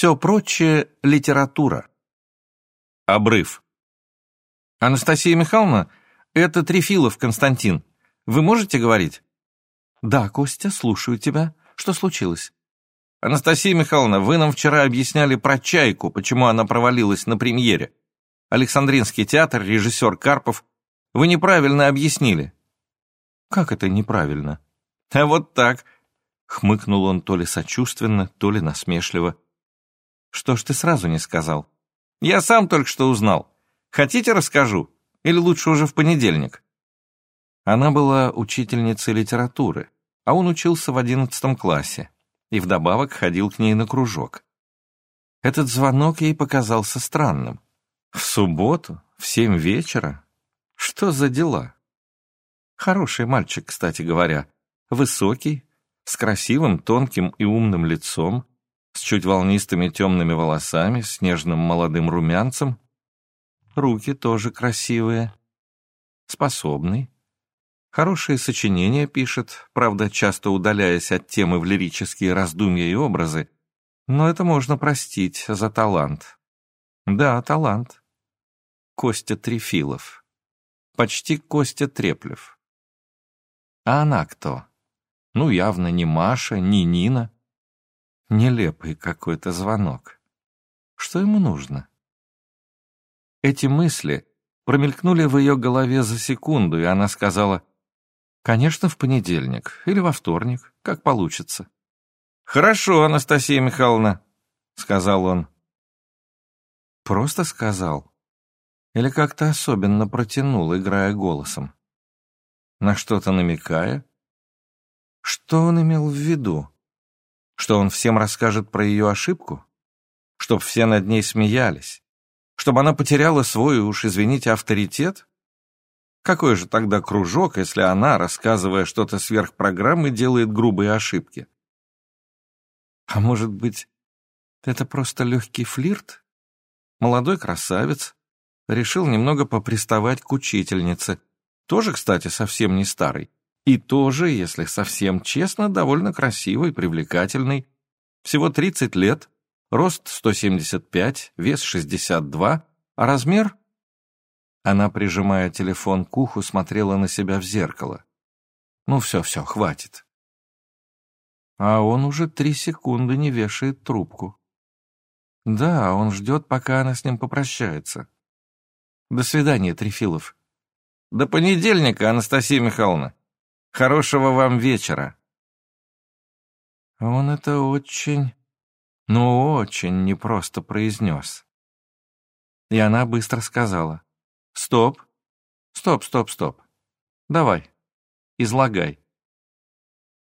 Все прочее — литература. Обрыв. Анастасия Михайловна, это Трефилов Константин. Вы можете говорить? Да, Костя, слушаю тебя. Что случилось? Анастасия Михайловна, вы нам вчера объясняли про «Чайку», почему она провалилась на премьере. Александринский театр, режиссер Карпов. Вы неправильно объяснили. Как это неправильно? А вот так. Хмыкнул он то ли сочувственно, то ли насмешливо. Что ж ты сразу не сказал? Я сам только что узнал. Хотите, расскажу? Или лучше уже в понедельник? Она была учительницей литературы, а он учился в одиннадцатом классе и вдобавок ходил к ней на кружок. Этот звонок ей показался странным. В субботу, в семь вечера? Что за дела? Хороший мальчик, кстати говоря. Высокий, с красивым, тонким и умным лицом, с чуть волнистыми темными волосами, с нежным молодым румянцем. Руки тоже красивые. Способный. Хорошие сочинения пишет, правда, часто удаляясь от темы в лирические раздумья и образы, но это можно простить за талант. Да, талант. Костя Трефилов. Почти Костя Треплев. А она кто? Ну, явно не Маша, не Нина. Нелепый какой-то звонок. Что ему нужно? Эти мысли промелькнули в ее голове за секунду, и она сказала, «Конечно, в понедельник или во вторник, как получится». «Хорошо, Анастасия Михайловна», — сказал он. Просто сказал. Или как-то особенно протянул, играя голосом. На что-то намекая? Что он имел в виду? Что он всем расскажет про ее ошибку? Чтоб все над ней смеялись? Чтобы она потеряла свой, уж извините, авторитет? Какой же тогда кружок, если она, рассказывая что-то сверх программы, делает грубые ошибки? А может быть, это просто легкий флирт? Молодой красавец решил немного поприставать к учительнице, тоже, кстати, совсем не старый, и тоже, если совсем честно, довольно красивый, привлекательный. Всего 30 лет, рост 175, вес 62, а размер... Она, прижимая телефон к уху, смотрела на себя в зеркало. Ну все-все, хватит. А он уже три секунды не вешает трубку. Да, он ждет, пока она с ним попрощается. До свидания, Трефилов. До понедельника, Анастасия Михайловна. Хорошего вам вечера. Он это очень, ну очень непросто произнес. И она быстро сказала. Стоп, стоп, стоп, стоп. Давай, излагай.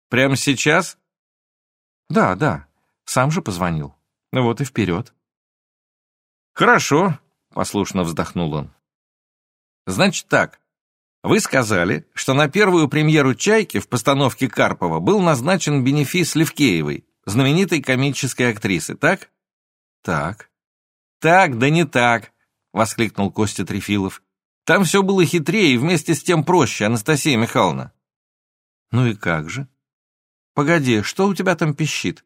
Прямо сейчас? Да, да, сам же позвонил. Вот и вперед. Хорошо, послушно вздохнул он. Значит так, вы сказали, что на первую премьеру «Чайки» в постановке Карпова был назначен бенефис Левкеевой, знаменитой комической актрисы, так? Так. Так, да не так, воскликнул Костя Трефилов. Там все было хитрее и вместе с тем проще, Анастасия Михайловна. Ну и как же? Погоди, что у тебя там пищит?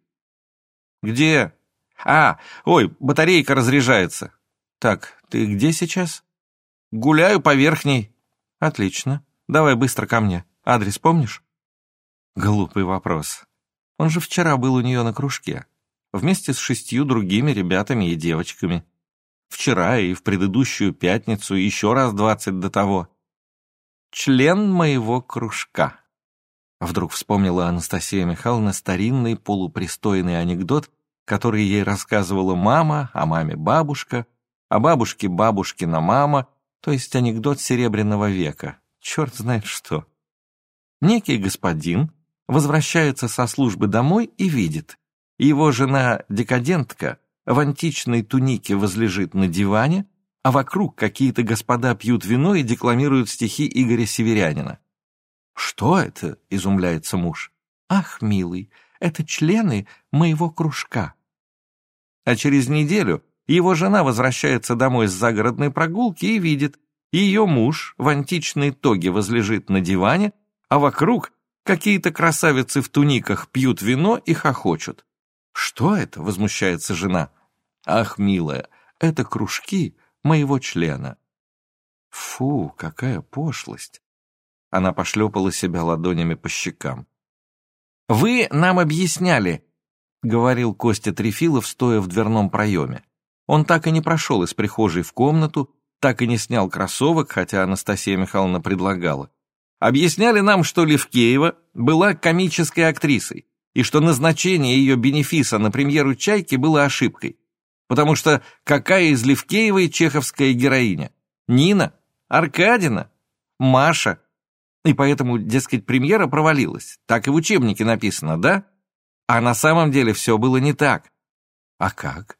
Где? А, ой, батарейка разряжается. Так, ты где сейчас? Гуляю по верхней. «Отлично. Давай быстро ко мне. Адрес помнишь?» Глупый вопрос. Он же вчера был у нее на кружке. Вместе с шестью другими ребятами и девочками. Вчера и в предыдущую пятницу еще раз двадцать до того. Член моего кружка. Вдруг вспомнила Анастасия Михайловна старинный полупристойный анекдот, который ей рассказывала мама, а маме бабушка, а бабушке бабушкина мама — то есть анекдот Серебряного века, черт знает что. Некий господин возвращается со службы домой и видит, его жена-декадентка в античной тунике возлежит на диване, а вокруг какие-то господа пьют вино и декламируют стихи Игоря Северянина. «Что это?» — изумляется муж. «Ах, милый, это члены моего кружка». А через неделю его жена возвращается домой с загородной прогулки и видит, ее муж в античной тоге возлежит на диване, а вокруг какие-то красавицы в туниках пьют вино и хохочут. «Что это?» — возмущается жена. Ах, милая, это кружки моего члена. Фу, какая пошлость. Она пошлепала себя ладонями по щекам. «Вы нам объясняли», — говорил Костя Трефилов, стоя в дверном проеме. Он так и не прошел из прихожей в комнату, так и не снял кроссовок, хотя Анастасия Михайловна предлагала. Объясняли нам, что Левкеева была комической актрисой, и что назначение ее бенефиса на премьеру «Чайки» было ошибкой. Потому что какая из Левкеевой чеховская героиня? Нина? Аркадина? Маша? И поэтому, дескать, премьера провалилась. Так и в учебнике написано, да? А на самом деле все было не так. А как?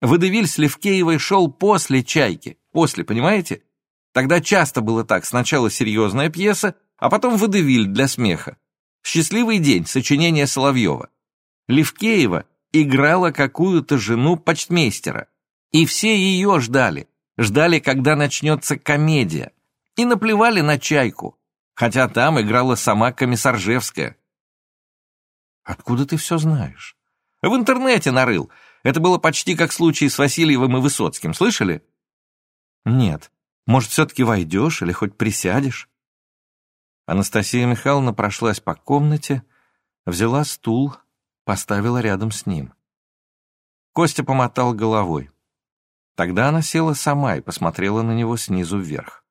Водевиль с Левкеевой шел после «Чайки». После, понимаете? Тогда часто было так. Сначала серьезная пьеса, а потом водевиль для смеха. «Счастливый день» сочинение Соловьева. Левкеева играла какую-то жену почтмейстера. И все ее ждали. Ждали, когда начнется комедия. И наплевали на «Чайку» хотя там играла сама Комиссаржевская. Откуда ты все знаешь? В интернете нарыл. Это было почти как случай с Васильевым и Высоцким, слышали? Нет. Может, все-таки войдешь или хоть присядешь? Анастасия Михайловна прошлась по комнате, взяла стул, поставила рядом с ним. Костя помотал головой. Тогда она села сама и посмотрела на него снизу вверх.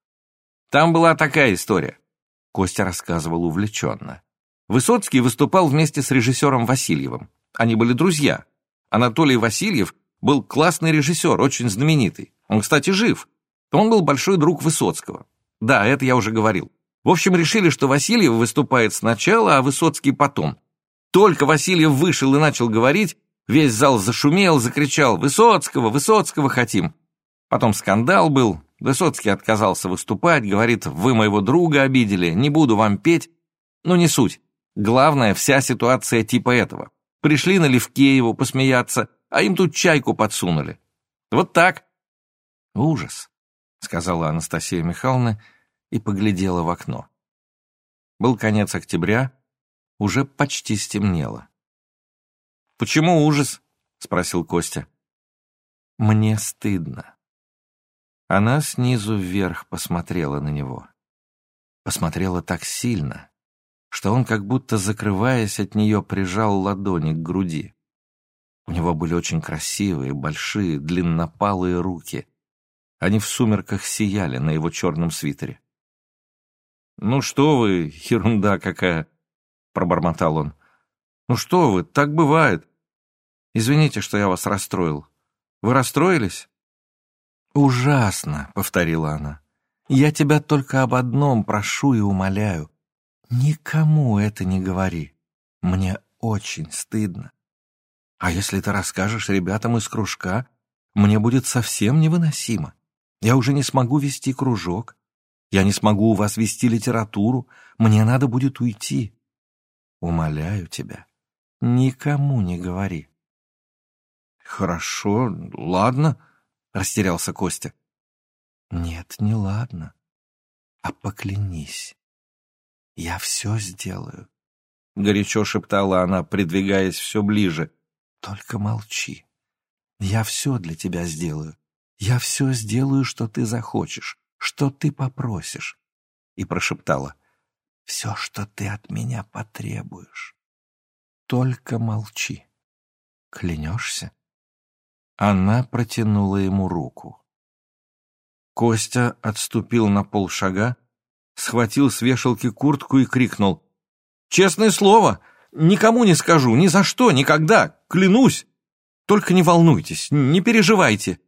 Там была такая история. Костя рассказывал увлеченно. Высоцкий выступал вместе с режиссером Васильевым. Они были друзья. Анатолий Васильев был классный режиссер, очень знаменитый. Он, кстати, жив. Он был большой друг Высоцкого. Да, это я уже говорил. В общем, решили, что Васильев выступает сначала, а Высоцкий потом. Только Васильев вышел и начал говорить, весь зал зашумел, закричал «Высоцкого, Высоцкого хотим!». Потом скандал был, Высоцкий отказался выступать, говорит, вы моего друга обидели, не буду вам петь. Ну, не суть. Главное, вся ситуация типа этого. Пришли на Левкееву посмеяться, а им тут чайку подсунули. Вот так. Ужас, сказала Анастасия Михайловна и поглядела в окно. Был конец октября, уже почти стемнело. «Почему ужас?» — спросил Костя. «Мне стыдно», она снизу вверх посмотрела на него. Посмотрела так сильно, что он, как будто закрываясь от нее, прижал ладони к груди. У него были очень красивые, большие, длиннопалые руки. Они в сумерках сияли на его черном свитере. «Ну что вы, ерунда какая!» — пробормотал он. «Ну что вы, так бывает. Извините, что я вас расстроил. Вы расстроились?» «Ужасно», — повторила она. «Я тебя только об одном прошу и умоляю. Никому это не говори. Мне очень стыдно. А если ты расскажешь ребятам из кружка, мне будет совсем невыносимо. Я уже не смогу вести кружок. Я не смогу у вас вести литературу. Мне надо будет уйти. Умоляю тебя, никому не говори». «Хорошо, ладно», растерялся Костя. Нет, не ладно. А поклянись. Я все сделаю. Горячо шептала она, придвигаясь все ближе. Только молчи. Я все для тебя сделаю. Я все сделаю, что ты захочешь, что ты попросишь. И прошептала. Все, что ты от меня потребуешь. Только молчи. Клянешься? Она протянула ему руку. Костя отступил на полшага, схватил с вешалки куртку и крикнул. «Честное слово, никому не скажу, ни за что, никогда, клянусь! Только не волнуйтесь, не переживайте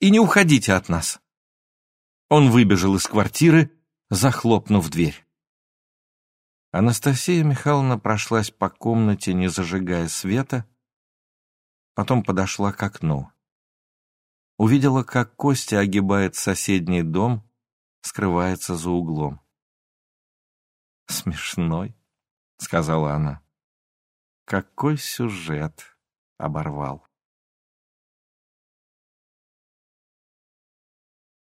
и не уходите от нас!» Он выбежал из квартиры, захлопнув дверь. Анастасия Михайловна прошлась по комнате, не зажигая света, Потом подошла к окну. Увидела, как Костя огибает соседний дом, скрывается за углом. «Смешной», — сказала она. «Какой сюжет оборвал».